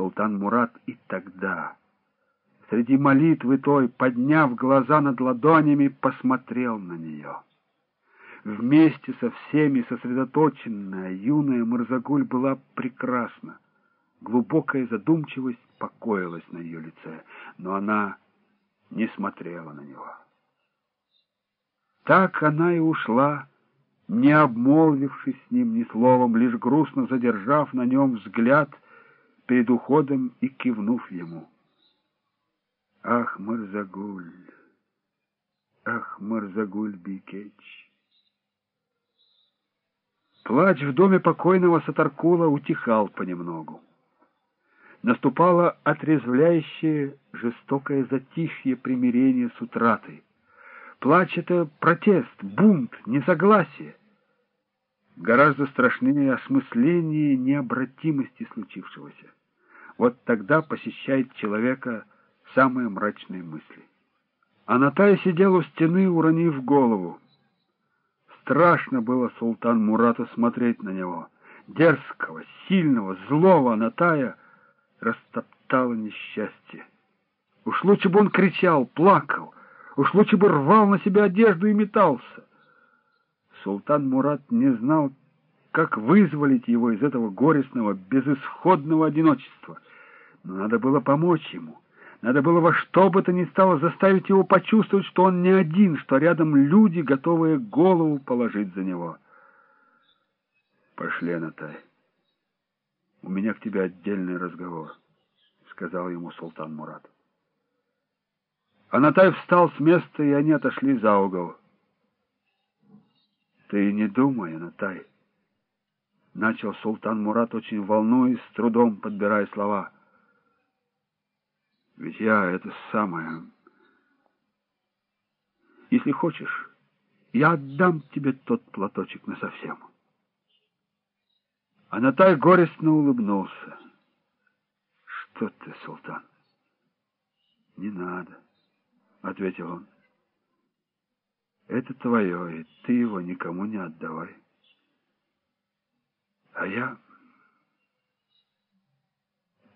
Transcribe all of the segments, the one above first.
Султан Мурат и тогда, среди молитвы той, подняв глаза над ладонями, посмотрел на нее. Вместе со всеми сосредоточенная юная Мырзагуль была прекрасна. Глубокая задумчивость покоилась на ее лице, но она не смотрела на него. Так она и ушла, не обмолвившись с ним ни словом, лишь грустно задержав на нем взгляд перед уходом и кивнув ему. Ах, Марзагуль! Ах, Марзагуль Бикеч! Плач в доме покойного Сатаркула утихал понемногу. Наступало отрезвляющее, жестокое затишье примирения с утратой. Плач — это протест, бунт, несогласие. Гораздо страшнее осмысление необратимости случившегося. Вот тогда посещает человека самые мрачные мысли. Анатая сидел у стены, уронив голову. Страшно было султан Мурату смотреть на него. Дерзкого, сильного, злого Анатая растоптало несчастье. Уж лучше бы он кричал, плакал, уж лучше бы рвал на себя одежду и метался. Султан Мурат не знал, как вызволить его из этого горестного, безысходного одиночества. Но надо было помочь ему. Надо было во что бы то ни стало заставить его почувствовать, что он не один, что рядом люди, готовые голову положить за него. «Пошли, Анатай. У меня к тебе отдельный разговор», — сказал ему султан Мурат. Анатай встал с места, и они отошли за угол. «Ты не думай, Анатай», — начал султан Мурат, очень волнуясь, с трудом подбирая слова — ведь я это самое... Если хочешь, я отдам тебе тот платочек насовсем. Анатай горестно улыбнулся. Что ты, султан? Не надо, — ответил он. Это твое, и ты его никому не отдавай. А я...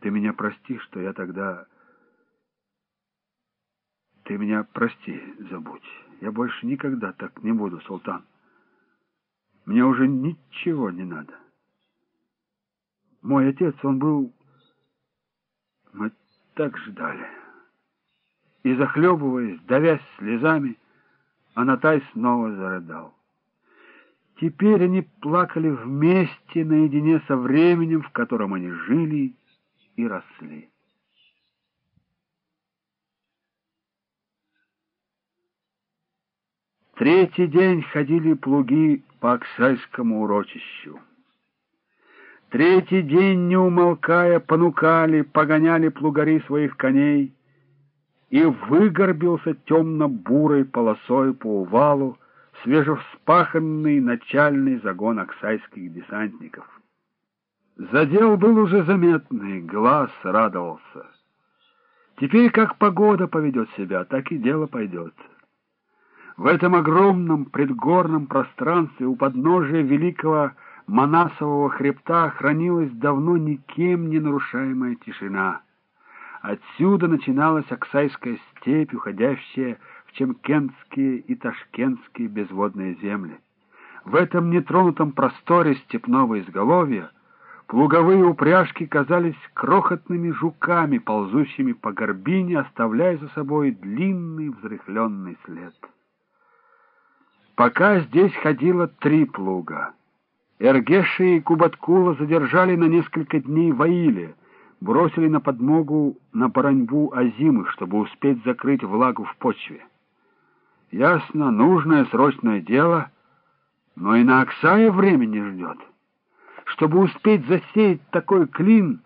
Ты меня прости, что я тогда... Ты меня прости, забудь. Я больше никогда так не буду, султан. Мне уже ничего не надо. Мой отец, он был... Мы так ждали. И, захлебываясь, давясь слезами, Анатай снова зарыдал. Теперь они плакали вместе, наедине со временем, в котором они жили и росли. Третий день ходили плуги по Оксайскому урочищу. Третий день, не умолкая, понукали, погоняли плугари своих коней, и выгорбился темно-бурой полосой по увалу свежевспаханный начальный загон оксайских десантников. Задел был уже заметный, глаз радовался. Теперь как погода поведет себя, так и дело пойдет. В этом огромном предгорном пространстве у подножия великого Манасового хребта хранилась давно никем не нарушаемая тишина. Отсюда начиналась Оксайская степь, уходящая в Чемкентские и Ташкентские безводные земли. В этом нетронутом просторе степного изголовья плуговые упряжки казались крохотными жуками, ползущими по горбине, оставляя за собой длинный взрыхленный след. Пока здесь ходило три плуга. Эргеши и Кубаткула задержали на несколько дней в Аиле, бросили на подмогу на Бараньбу Азимы, чтобы успеть закрыть влагу в почве. Ясно, нужное срочное дело, но и на Оксае времени ждет. Чтобы успеть засеять такой клин,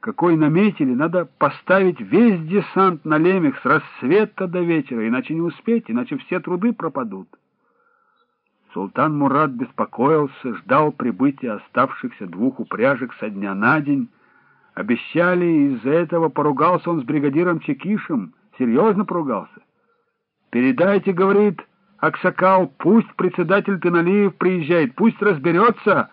какой наметили, надо поставить весь десант на лемех с рассвета до вечера, иначе не успеть, иначе все труды пропадут. Султан Мурат беспокоился, ждал прибытия оставшихся двух упряжек со дня на день. Обещали, из-за этого поругался он с бригадиром Чекишем, серьезно поругался. «Передайте, — говорит Аксакал, — пусть председатель Теналиев приезжает, пусть разберется,